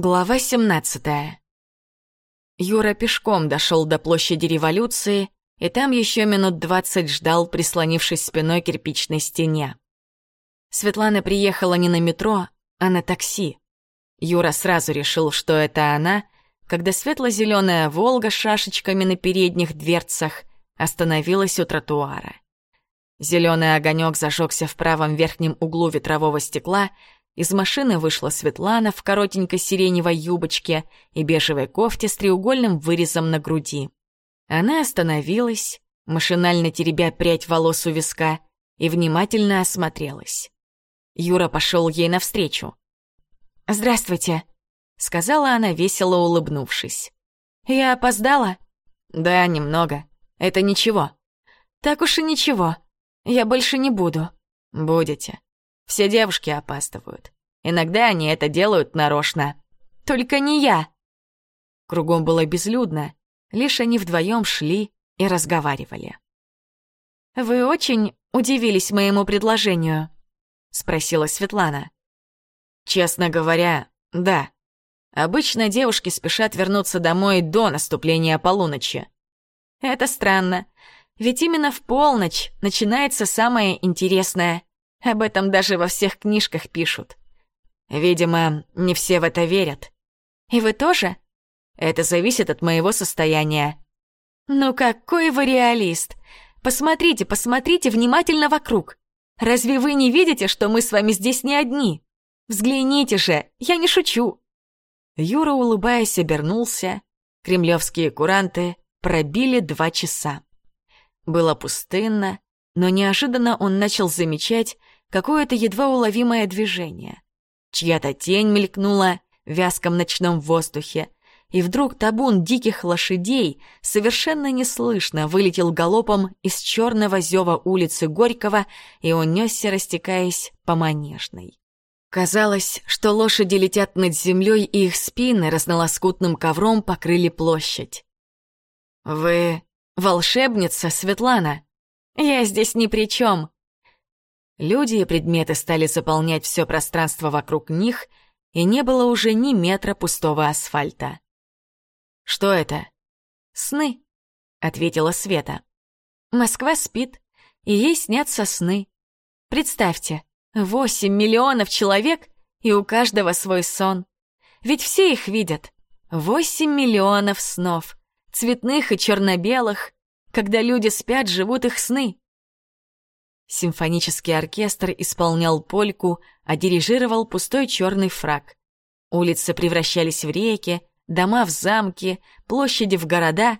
Глава 17 Юра пешком дошел до площади революции, и там еще минут двадцать ждал, прислонившись спиной к кирпичной стене. Светлана приехала не на метро, а на такси. Юра сразу решил, что это она, когда светло-зеленая «Волга» с шашечками на передних дверцах остановилась у тротуара. Зеленый огонек зажегся в правом верхнем углу ветрового стекла — из машины вышла Светлана в коротенькой сиреневой юбочке и бежевой кофте с треугольным вырезом на груди. Она остановилась, машинально теребя прядь волос у виска, и внимательно осмотрелась. Юра пошел ей навстречу. «Здравствуйте», — сказала она, весело улыбнувшись. «Я опоздала?» «Да, немного. Это ничего». «Так уж и ничего. Я больше не буду». «Будете. Все девушки опаздывают. Иногда они это делают нарочно. Только не я. Кругом было безлюдно, лишь они вдвоем шли и разговаривали. «Вы очень удивились моему предложению?» — спросила Светлана. «Честно говоря, да. Обычно девушки спешат вернуться домой до наступления полуночи. Это странно, ведь именно в полночь начинается самое интересное. Об этом даже во всех книжках пишут. Видимо, не все в это верят. И вы тоже? Это зависит от моего состояния. Ну какой вы реалист! Посмотрите, посмотрите внимательно вокруг. Разве вы не видите, что мы с вами здесь не одни? Взгляните же, я не шучу. Юра, улыбаясь, обернулся. Кремлевские куранты пробили два часа. Было пустынно, но неожиданно он начал замечать какое-то едва уловимое движение. Чья-то тень мелькнула в вязком ночном воздухе, и вдруг табун диких лошадей совершенно неслышно вылетел галопом из черного зева улицы Горького и унесся, растекаясь по Манежной. Казалось, что лошади летят над землей, и их спины разнолоскутным ковром покрыли площадь. «Вы волшебница, Светлана?» Я здесь ни при чем. Люди и предметы стали заполнять все пространство вокруг них, и не было уже ни метра пустого асфальта. «Что это?» «Сны», — ответила Света. «Москва спит, и ей снятся сны. Представьте, восемь миллионов человек, и у каждого свой сон. Ведь все их видят. Восемь миллионов снов, цветных и черно-белых, когда люди спят, живут их сны. Симфонический оркестр исполнял польку, а дирижировал пустой черный фраг. Улицы превращались в реки, дома в замки, площади в города,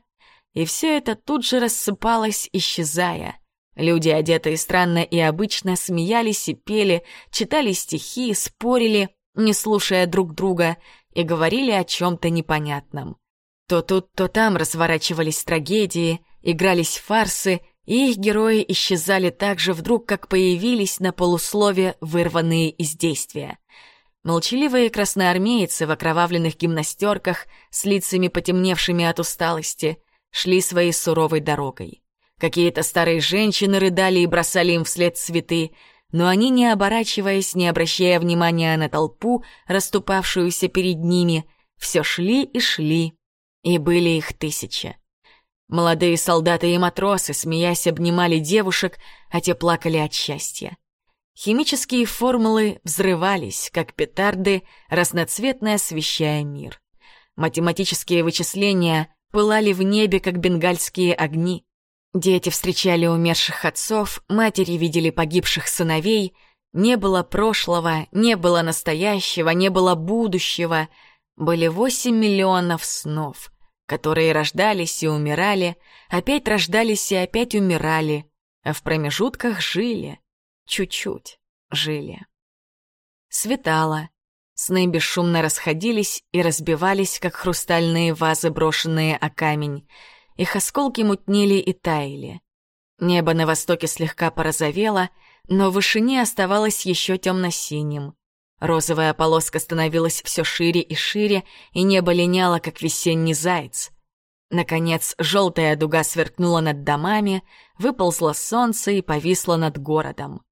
и все это тут же рассыпалось, исчезая. Люди, одетые странно и обычно, смеялись и пели, читали стихи, спорили, не слушая друг друга, и говорили о чем-то непонятном. То тут, то там разворачивались трагедии, игрались фарсы, и их герои исчезали так же вдруг, как появились на полуслове, вырванные из действия. Молчаливые красноармейцы в окровавленных гимнастерках с лицами потемневшими от усталости шли своей суровой дорогой. Какие-то старые женщины рыдали и бросали им вслед цветы, но они, не оборачиваясь, не обращая внимания на толпу, расступавшуюся перед ними, все шли и шли, и были их тысячи. Молодые солдаты и матросы, смеясь, обнимали девушек, а те плакали от счастья. Химические формулы взрывались, как петарды, разноцветно освещая мир. Математические вычисления пылали в небе, как бенгальские огни. Дети встречали умерших отцов, матери видели погибших сыновей. Не было прошлого, не было настоящего, не было будущего. Были восемь миллионов снов — которые рождались и умирали, опять рождались и опять умирали, а в промежутках жили, чуть-чуть жили. Светало, сны бесшумно расходились и разбивались, как хрустальные вазы, брошенные о камень. Их осколки мутнели и таяли. Небо на востоке слегка порозовело, но в вышине оставалось еще темно-синим. Розовая полоска становилась все шире и шире, и небо линяло, как весенний заяц. Наконец, желтая дуга сверкнула над домами, выползло солнце и повисло над городом.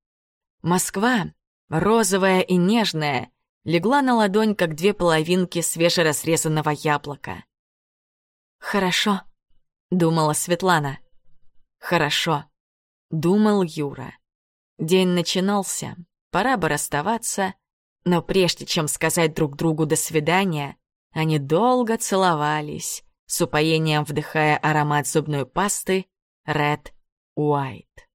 Москва, розовая и нежная, легла на ладонь, как две половинки свежеразрезанного яблока. «Хорошо», — думала Светлана. «Хорошо», — думал Юра. День начинался, пора бы расставаться, но прежде чем сказать друг другу «до свидания», они долго целовались, с упоением вдыхая аромат зубной пасты Red White.